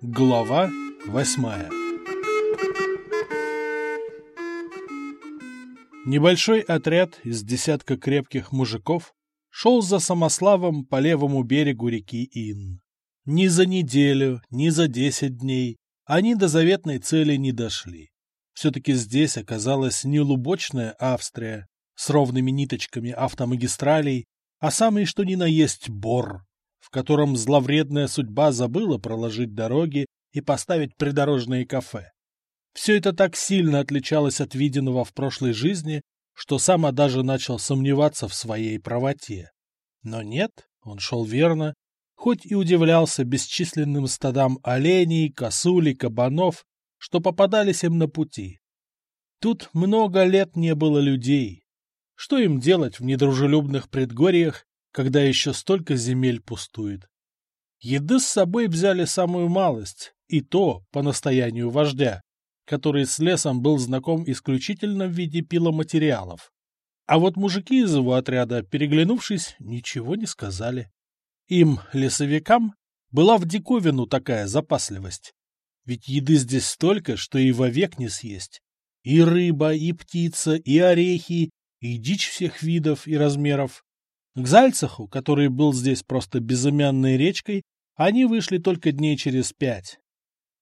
Глава восьмая Небольшой отряд из десятка крепких мужиков шел за Самославом по левому берегу реки Ин. Ни за неделю, ни за десять дней они до заветной цели не дошли. Все-таки здесь оказалась не лубочная Австрия с ровными ниточками автомагистралей, а самый что ни на есть бор, в котором зловредная судьба забыла проложить дороги и поставить придорожные кафе. Все это так сильно отличалось от виденного в прошлой жизни, что сам даже начал сомневаться в своей правоте. Но нет, он шел верно, хоть и удивлялся бесчисленным стадам оленей, косулей, кабанов, что попадались им на пути. Тут много лет не было людей. Что им делать в недружелюбных предгорьях, когда еще столько земель пустует? Еды с собой взяли самую малость, и то по настоянию вождя, который с лесом был знаком исключительно в виде пиломатериалов. А вот мужики из его отряда, переглянувшись, ничего не сказали. Им, лесовикам, была в диковину такая запасливость. Ведь еды здесь столько, что и вовек не съесть. И рыба, и птица, и орехи, и дичь всех видов и размеров. К Зальцаху, который был здесь просто безымянной речкой, они вышли только дней через пять.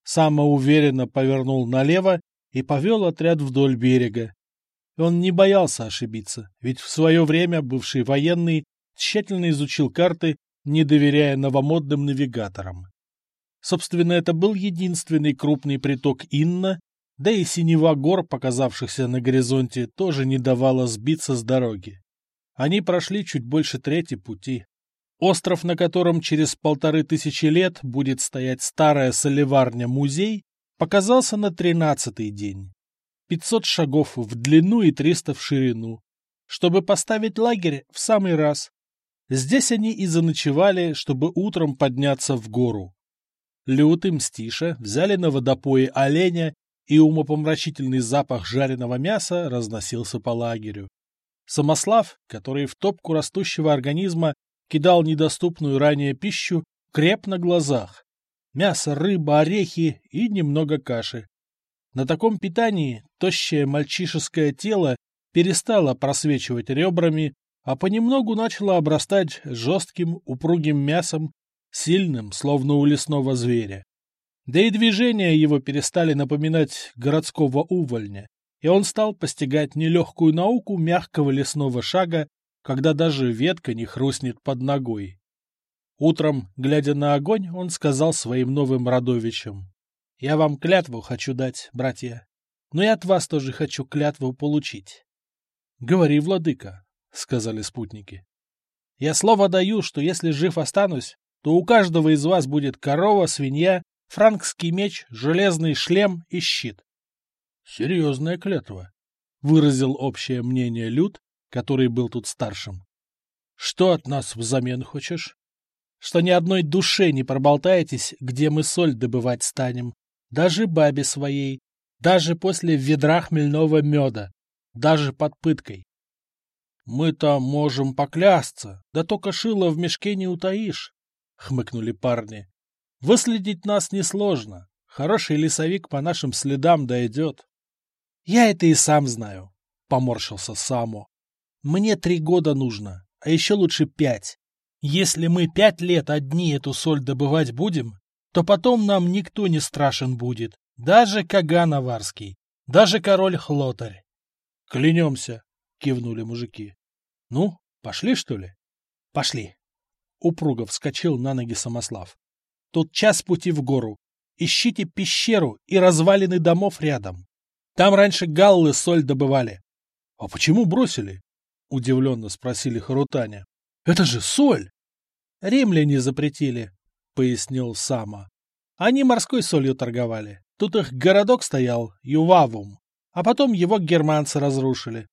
Самоуверенно повернул налево и повел отряд вдоль берега. Он не боялся ошибиться, ведь в свое время бывший военный тщательно изучил карты, не доверяя новомодным навигаторам. Собственно, это был единственный крупный приток Инна, да и синева гор, показавшихся на горизонте, тоже не давала сбиться с дороги. Они прошли чуть больше трети пути. Остров, на котором через полторы тысячи лет будет стоять старая солеварня-музей, показался на тринадцатый день. Пятьсот шагов в длину и триста в ширину, чтобы поставить лагерь в самый раз. Здесь они и заночевали, чтобы утром подняться в гору. Лютый Мстиша взяли на водопое оленя, и умопомрачительный запах жареного мяса разносился по лагерю. Самослав, который в топку растущего организма кидал недоступную ранее пищу, креп на глазах. Мясо, рыба, орехи и немного каши. На таком питании тощее мальчишеское тело перестало просвечивать ребрами, а понемногу начало обрастать жестким упругим мясом, сильным, словно у лесного зверя. Да и движения его перестали напоминать городского увольня, и он стал постигать нелегкую науку мягкого лесного шага когда даже ветка не хрустнет под ногой. Утром, глядя на огонь, он сказал своим новым родовичам. — Я вам клятву хочу дать, братья, но и от вас тоже хочу клятву получить. — Говори, владыка, — сказали спутники. — Я слово даю, что если жив останусь, то у каждого из вас будет корова, свинья, франкский меч, железный шлем и щит. — Серьезная клятва, — выразил общее мнение Люд, который был тут старшим. — Что от нас взамен хочешь? — Что ни одной душе не проболтаетесь, где мы соль добывать станем, даже бабе своей, даже после ведра хмельного меда, даже под пыткой. — Мы-то можем поклясться, да только шило в мешке не утаишь, — хмыкнули парни. — Выследить нас несложно. Хороший лесовик по нашим следам дойдет. — Я это и сам знаю, — поморщился Само. Мне три года нужно, а еще лучше пять. Если мы пять лет одни эту соль добывать будем, то потом нам никто не страшен будет, даже Каган Аварский, даже король Хлотарь. — Клянемся, — кивнули мужики. — Ну, пошли, что ли? — Пошли. Упруго вскочил на ноги Самослав. — Тут час пути в гору. Ищите пещеру и развалины домов рядом. Там раньше галлы соль добывали. — А почему бросили? — удивленно спросили Харутаня. — Это же соль! — Римляне запретили, — пояснил Сама. Они морской солью торговали. Тут их городок стоял, Ювавум, а потом его германцы разрушили.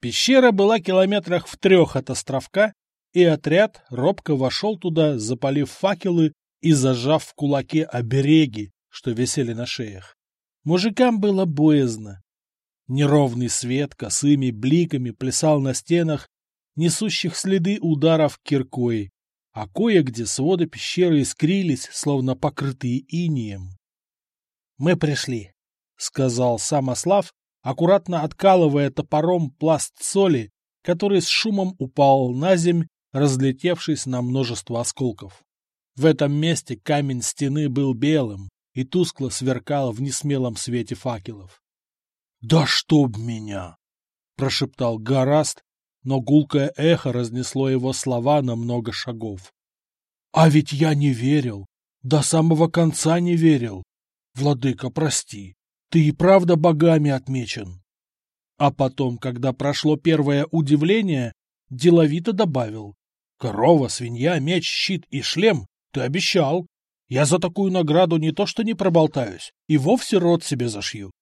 Пещера была километрах в трех от островка, и отряд робко вошел туда, запалив факелы и зажав в кулаке обереги, что висели на шеях. Мужикам было боязно. Неровный свет косыми бликами плясал на стенах, несущих следы ударов киркой, а кое-где своды пещеры искрились, словно покрытые инием. — Мы пришли, — сказал Самослав, аккуратно откалывая топором пласт соли, который с шумом упал на земь, разлетевшись на множество осколков. В этом месте камень стены был белым и тускло сверкал в несмелом свете факелов. — Да чтоб меня! — прошептал Гораст, но гулкое эхо разнесло его слова на много шагов. — А ведь я не верил, до самого конца не верил. Владыка, прости, ты и правда богами отмечен. А потом, когда прошло первое удивление, деловито добавил. Корова, свинья, меч, щит и шлем ты обещал. Я за такую награду не то что не проболтаюсь, и вовсе рот себе зашью.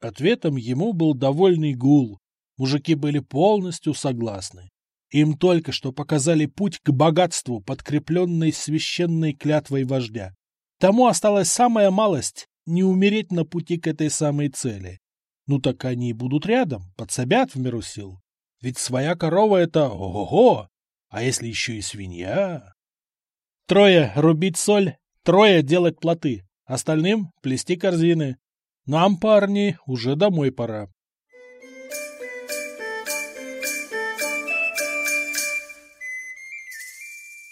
Ответом ему был довольный гул, Мужики были полностью согласны. Им только что показали путь к богатству, подкрепленной священной клятвой вождя. Тому осталась самая малость — не умереть на пути к этой самой цели. Ну так они будут рядом, подсобят в миру сил. Ведь своя корова — это ого-го, а если еще и свинья? Трое — рубить соль, трое — делать плоты, остальным — плести корзины. Нам, парни, уже домой пора.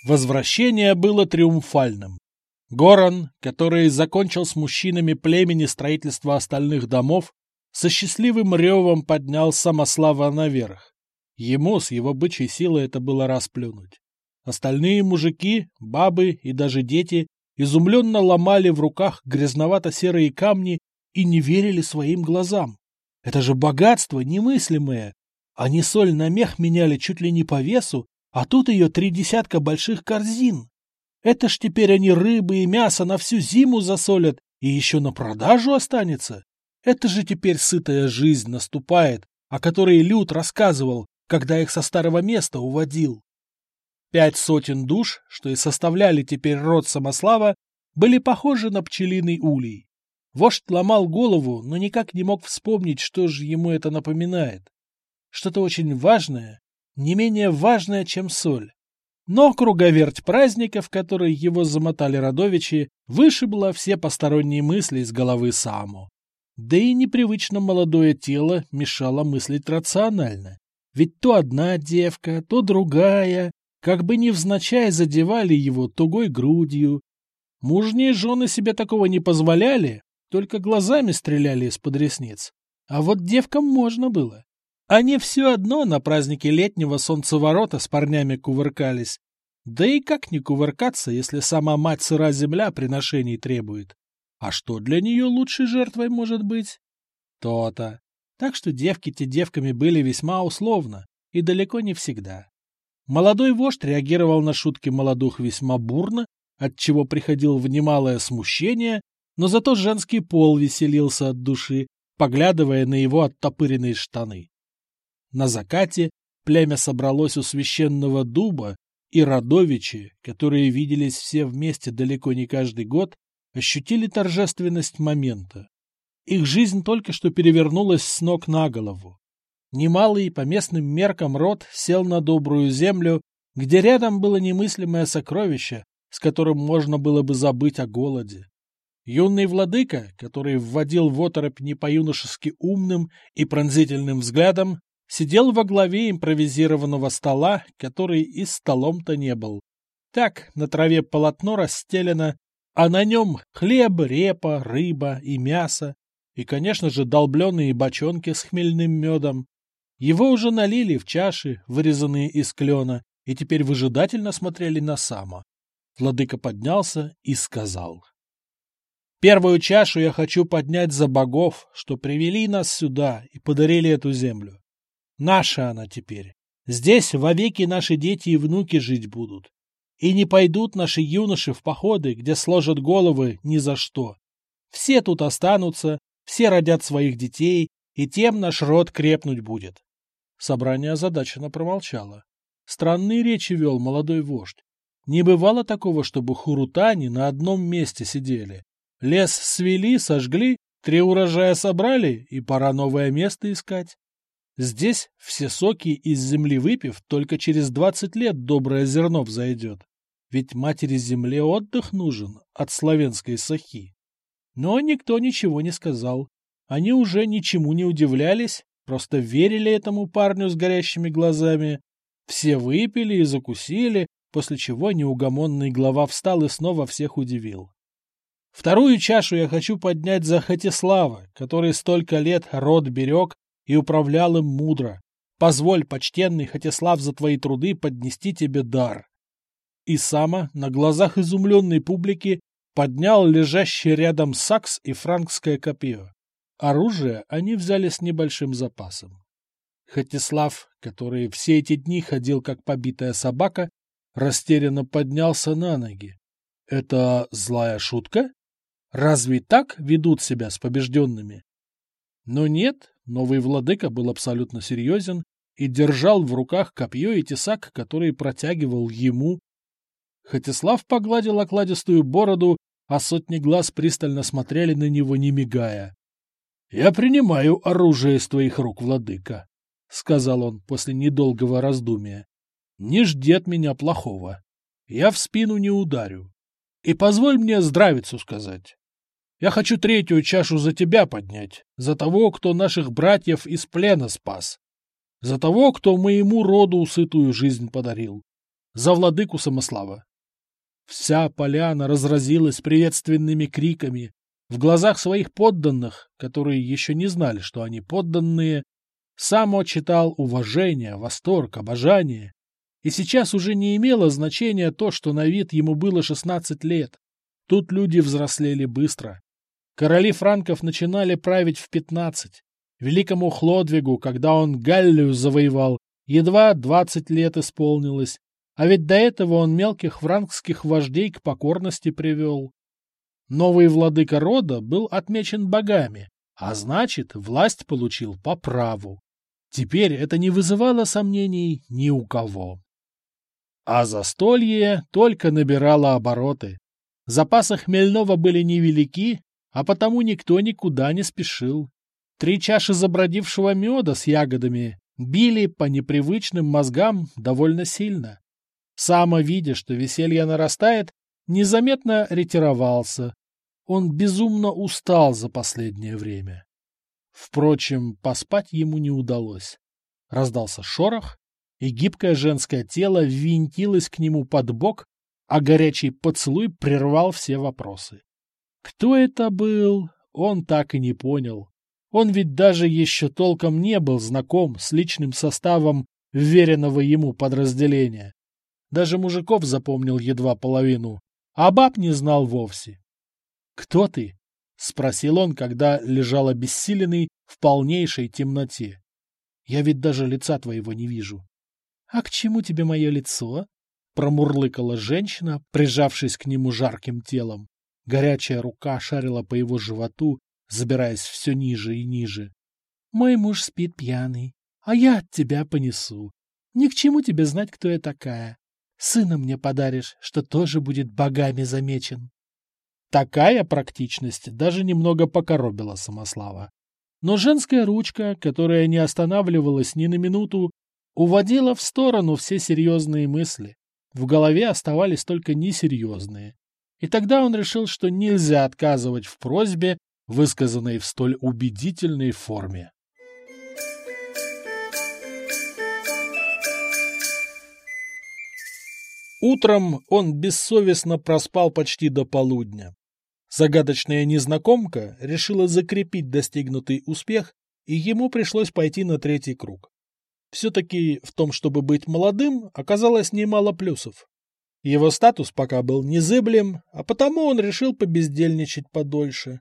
Возвращение было триумфальным. Горан, который закончил с мужчинами племени строительство остальных домов, со счастливым ревом поднял самослава наверх. Ему с его бычьей силой это было расплюнуть. Остальные мужики, бабы и даже дети изумленно ломали в руках грязновато-серые камни и не верили своим глазам. Это же богатство немыслимое. Они соль на мех меняли чуть ли не по весу, а тут ее три десятка больших корзин. Это ж теперь они рыбы и мясо на всю зиму засолят и еще на продажу останется. Это же теперь сытая жизнь наступает, о которой Люд рассказывал, когда их со старого места уводил. Пять сотен душ, что и составляли теперь род Самослава, были похожи на пчелиный улей. Вождь ломал голову, но никак не мог вспомнить, что же ему это напоминает. Что-то очень важное, не менее важная, чем соль. Но круговерть праздников, которые его замотали родовичи, вышибла все посторонние мысли из головы Саму. Да и непривычно молодое тело мешало мыслить рационально. Ведь то одна девка, то другая, как бы невзначай задевали его тугой грудью. Мужние жены себе такого не позволяли, только глазами стреляли из-под ресниц. А вот девкам можно было. Они все одно на празднике летнего солнцеворота с парнями кувыркались. Да и как не кувыркаться, если сама мать сыра земля приношений требует? А что для нее лучшей жертвой может быть? То-то. Так что девки-те девками были весьма условно и далеко не всегда. Молодой вождь реагировал на шутки молодух весьма бурно, отчего приходил в немалое смущение, но зато женский пол веселился от души, поглядывая на его оттопыренные штаны. На закате племя собралось у священного дуба, и родовичи, которые виделись все вместе далеко не каждый год, ощутили торжественность момента. Их жизнь только что перевернулась с ног на голову. Немалый по местным меркам род сел на добрую землю, где рядом было немыслимое сокровище, с которым можно было бы забыть о голоде. Юный владыка, который вводил в оторопь не по-юношески умным и пронзительным взглядом, сидел во главе импровизированного стола, который и столом-то не был. Так, на траве полотно расстелено, а на нем хлеб, репа, рыба и мясо, и, конечно же, долбленные бочонки с хмельным медом. Его уже налили в чаши, вырезанные из клена, и теперь выжидательно смотрели на Сама. Владыка поднялся и сказал. «Первую чашу я хочу поднять за богов, что привели нас сюда и подарили эту землю. Наша она теперь. Здесь вовеки наши дети и внуки жить будут. И не пойдут наши юноши в походы, где сложат головы ни за что. Все тут останутся, все родят своих детей, и тем наш род крепнуть будет. Собрание озадаченно промолчало. Странные речи вел молодой вождь. Не бывало такого, чтобы хурутани на одном месте сидели. Лес свели, сожгли, три урожая собрали, и пора новое место искать. Здесь все соки из земли выпив, только через двадцать лет доброе зерно взойдет. ведь матери земле отдых нужен от славянской сахи. Но никто ничего не сказал. Они уже ничему не удивлялись, просто верили этому парню с горящими глазами. Все выпили и закусили, после чего неугомонный глава встал и снова всех удивил. Вторую чашу я хочу поднять за Хатислава, который столько лет род берег и управлял им мудро. Позволь, почтенный Хатислав, за твои труды поднести тебе дар. И Сама на глазах изумленной публики поднял лежащий рядом сакс и франкское копье. Оружие они взяли с небольшим запасом. Хатислав, который все эти дни ходил как побитая собака, растерянно поднялся на ноги. Это злая шутка? Разве так ведут себя с побежденными? Но нет, новый владыка был абсолютно серьезен и держал в руках копье и тесак, который протягивал ему. Хатислав погладил окладистую бороду, а сотни глаз пристально смотрели на него, не мигая. — Я принимаю оружие из твоих рук, владыка, — сказал он после недолгого раздумия. — Не жди от меня плохого. Я в спину не ударю. И позволь мне здравицу сказать. Я хочу третью чашу за тебя поднять, за того, кто наших братьев из плена спас, за того, кто моему роду сытую жизнь подарил, за владыку Самослава. Вся поляна разразилась приветственными криками. В глазах своих подданных, которые еще не знали, что они подданные, Само читал уважение, восторг, обожание. И сейчас уже не имело значения то, что на вид ему было 16 лет. Тут люди взрослели быстро. Короли франков начинали править в 15. Великому Хлодвигу, когда он Галлию завоевал, едва 20 лет исполнилось, а ведь до этого он мелких франкских вождей к покорности привел. Новый владыка рода был отмечен богами, а значит, власть получил по праву. Теперь это не вызывало сомнений ни у кого. А застолье только набирало обороты. Запасы хмельного были невелики, а потому никто никуда не спешил. Три чаши забродившего меда с ягодами били по непривычным мозгам довольно сильно. Само видя, что веселье нарастает, незаметно ретировался. Он безумно устал за последнее время. Впрочем, поспать ему не удалось. Раздался шорох, и гибкое женское тело ввинтилось к нему под бок, а горячий поцелуй прервал все вопросы. Кто это был, он так и не понял. Он ведь даже еще толком не был знаком с личным составом веренного ему подразделения. Даже мужиков запомнил едва половину, а баб не знал вовсе. «Кто ты?» — спросил он, когда лежал обессиленный в полнейшей темноте. — Я ведь даже лица твоего не вижу. — А к чему тебе мое лицо? — промурлыкала женщина, прижавшись к нему жарким телом. Горячая рука шарила по его животу, забираясь все ниже и ниже. — Мой муж спит пьяный, а я от тебя понесу. Ни к чему тебе знать, кто я такая. Сына мне подаришь, что тоже будет богами замечен. Такая практичность даже немного покоробила Самослава. Но женская ручка, которая не останавливалась ни на минуту, уводила в сторону все серьезные мысли. В голове оставались только несерьезные. И тогда он решил, что нельзя отказывать в просьбе, высказанной в столь убедительной форме. Утром он бессовестно проспал почти до полудня. Загадочная незнакомка решила закрепить достигнутый успех, и ему пришлось пойти на третий круг. Все-таки в том, чтобы быть молодым, оказалось немало плюсов. Его статус пока был незыблем, а потому он решил побездельничать подольше.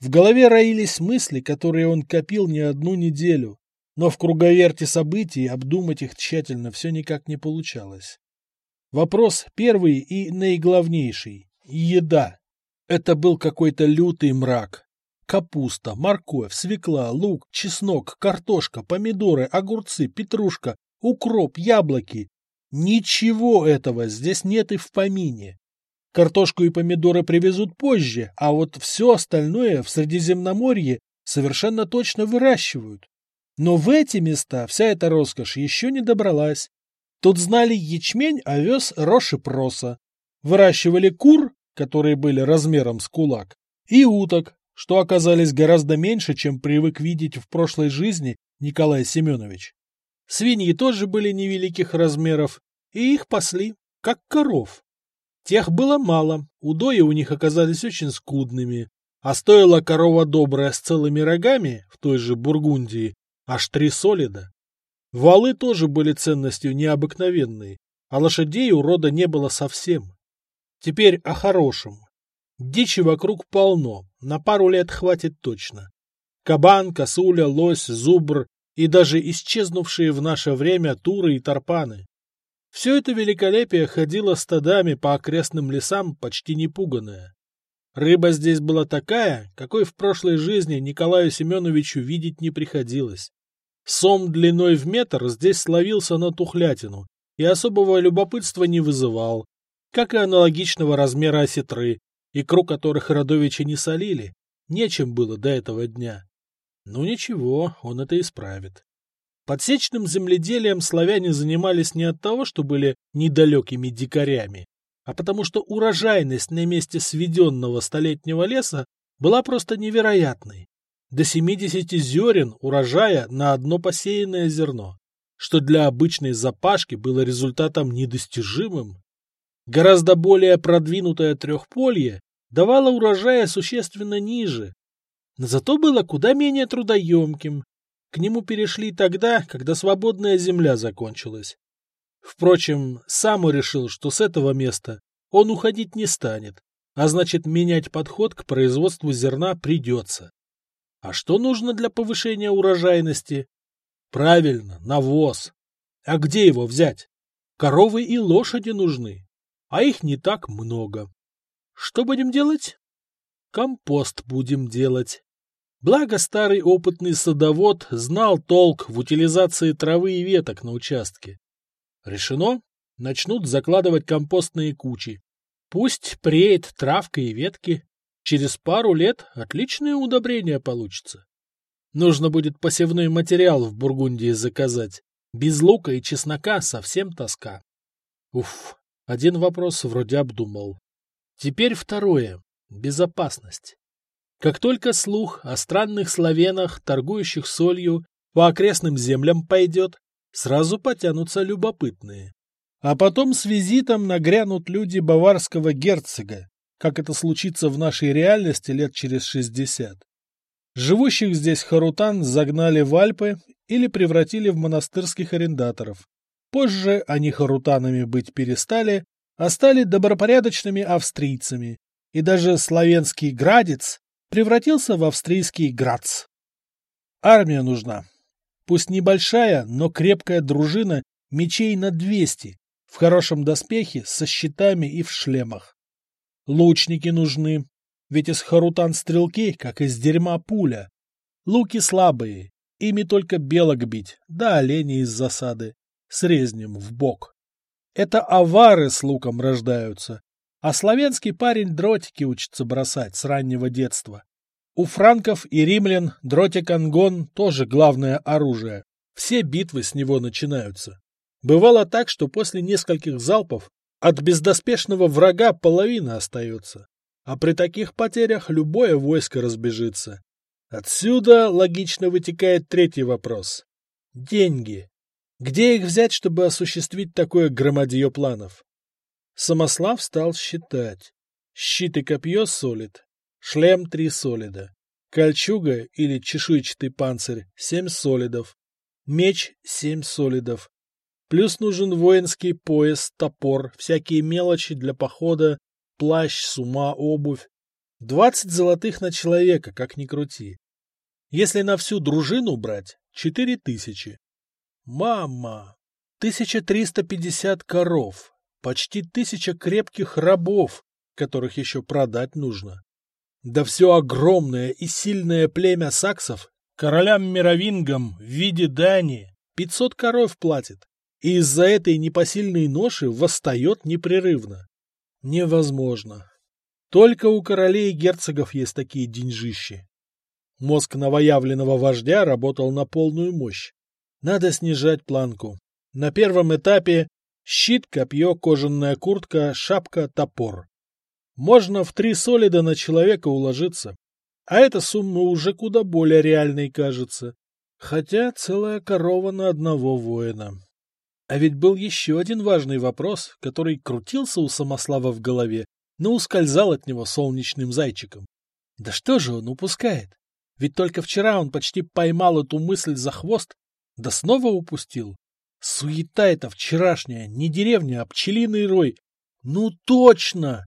В голове роились мысли, которые он копил не одну неделю, но в круговерте событий обдумать их тщательно все никак не получалось. Вопрос первый и наиглавнейший – еда. Это был какой-то лютый мрак. Капуста, морковь, свекла, лук, чеснок, картошка, помидоры, огурцы, петрушка, укроп, яблоки. Ничего этого здесь нет и в помине. Картошку и помидоры привезут позже, а вот все остальное в Средиземноморье совершенно точно выращивают. Но в эти места вся эта роскошь еще не добралась. Тут знали ячмень, овес, рожь и проса. Выращивали кур, которые были размером с кулак, и уток, что оказались гораздо меньше, чем привык видеть в прошлой жизни Николай Семенович. Свиньи тоже были невеликих размеров, и их пасли, как коров. Тех было мало, удои у них оказались очень скудными, а стоила корова добрая с целыми рогами в той же Бургундии аж три солида. Валы тоже были ценностью необыкновенной, а лошадей у рода не было совсем. Теперь о хорошем. Дичи вокруг полно, на пару лет хватит точно. Кабан, косуля, лось, зубр и даже исчезнувшие в наше время туры и тарпаны. Все это великолепие ходило стадами по окрестным лесам, почти не пуганное. Рыба здесь была такая, какой в прошлой жизни Николаю Семеновичу видеть не приходилось. Сом длиной в метр здесь словился на тухлятину и особого любопытства не вызывал, как и аналогичного размера осетры, икру которых родовичи не солили, нечем было до этого дня. Ну ничего, он это исправит. Подсечным земледелием славяне занимались не от того, что были недалекими дикарями, а потому что урожайность на месте сведенного столетнего леса была просто невероятной. До 70 зерен урожая на одно посеянное зерно, что для обычной запашки было результатом недостижимым. Гораздо более продвинутое трехполье давало урожая существенно ниже, но зато было куда менее трудоемким, к нему перешли тогда, когда свободная земля закончилась. Впрочем, сам он решил, что с этого места он уходить не станет, а значит менять подход к производству зерна придется. А что нужно для повышения урожайности? Правильно, навоз. А где его взять? Коровы и лошади нужны, а их не так много. Что будем делать? Компост будем делать. Благо старый опытный садовод знал толк в утилизации травы и веток на участке. Решено, начнут закладывать компостные кучи. Пусть преет травка и ветки. Через пару лет отличное удобрение получится. Нужно будет посевной материал в Бургундии заказать. Без лука и чеснока совсем тоска. Уф, один вопрос вроде обдумал. Теперь второе. Безопасность. Как только слух о странных славянах, торгующих солью, по окрестным землям пойдет, сразу потянутся любопытные. А потом с визитом нагрянут люди баварского герцога, как это случится в нашей реальности лет через шестьдесят. Живущих здесь харутан загнали в Альпы или превратили в монастырских арендаторов. Позже они харутанами быть перестали, а стали добропорядочными австрийцами, и даже славянский градец превратился в австрийский Грац. Армия нужна. Пусть небольшая, но крепкая дружина мечей на 200, в хорошем доспехе, со щитами и в шлемах. Лучники нужны, ведь из харутан стрелки, как из дерьма пуля. Луки слабые, ими только белок бить, да оленей из засады, с резнем в бок. Это авары с луком рождаются, а славянский парень дротики учится бросать с раннего детства. У франков и римлян дротик-ангон тоже главное оружие. Все битвы с него начинаются. Бывало так, что после нескольких залпов от бездоспешного врага половина остается. А при таких потерях любое войско разбежится. Отсюда логично вытекает третий вопрос. Деньги. Где их взять, чтобы осуществить такое громадье планов? Самослав стал считать. Щит и копье солид, шлем три солида, кольчуга или чешуйчатый панцирь семь солидов, меч семь солидов. Плюс нужен воинский пояс, топор, всякие мелочи для похода, плащ, сума, обувь. Двадцать золотых на человека, как ни крути. Если на всю дружину брать, четыре тысячи. Мама! Тысяча триста пятьдесят коров, почти тысяча крепких рабов, которых еще продать нужно. Да все огромное и сильное племя саксов королям-мировингам в виде дани пятьсот коров платит, и из-за этой непосильной ноши восстает непрерывно. Невозможно. Только у королей и герцогов есть такие деньжищи. Мозг новоявленного вождя работал на полную мощь. Надо снижать планку. На первом этапе Щит, копье, кожаная куртка, шапка, топор. Можно в три солида на человека уложиться. А эта сумма уже куда более реальной кажется. Хотя целая корова на одного воина. А ведь был еще один важный вопрос, который крутился у Самослава в голове, но ускользал от него солнечным зайчиком. Да что же он упускает? Ведь только вчера он почти поймал эту мысль за хвост, да снова упустил. Суета эта вчерашняя, не деревня, а пчелиный рой. Ну точно!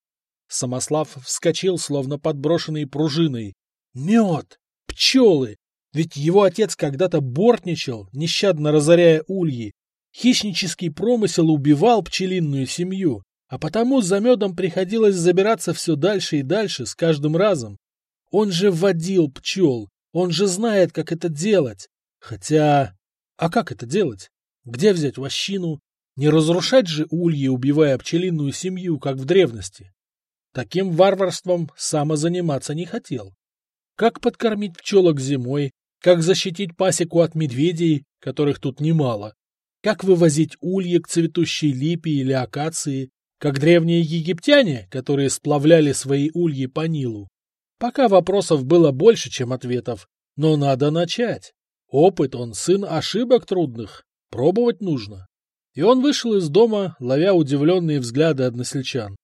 Самослав вскочил, словно подброшенный пружиной. Мед! Пчелы! Ведь его отец когда-то бортничал, нещадно разоряя ульи. Хищнический промысел убивал пчелиную семью, а потому за медом приходилось забираться все дальше и дальше с каждым разом. Он же водил пчел, он же знает, как это делать. Хотя... А как это делать? Где взять вощину? Не разрушать же ульи, убивая пчелиную семью, как в древности. Таким варварством самозаниматься не хотел. Как подкормить пчелок зимой, как защитить пасеку от медведей, которых тут немало, как вывозить ульи к цветущей липе или акации, как древние египтяне, которые сплавляли свои ульи по Нилу. Пока вопросов было больше, чем ответов, но надо начать. Опыт, он сын ошибок трудных. Пробовать нужно. И он вышел из дома, ловя удивленные взгляды односельчан.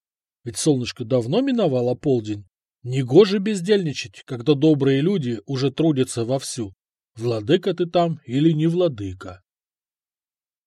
Ведь солнышко давно миновало полдень. Негоже бездельничать, когда добрые люди уже трудятся вовсю. Владыка ты там или не владыка.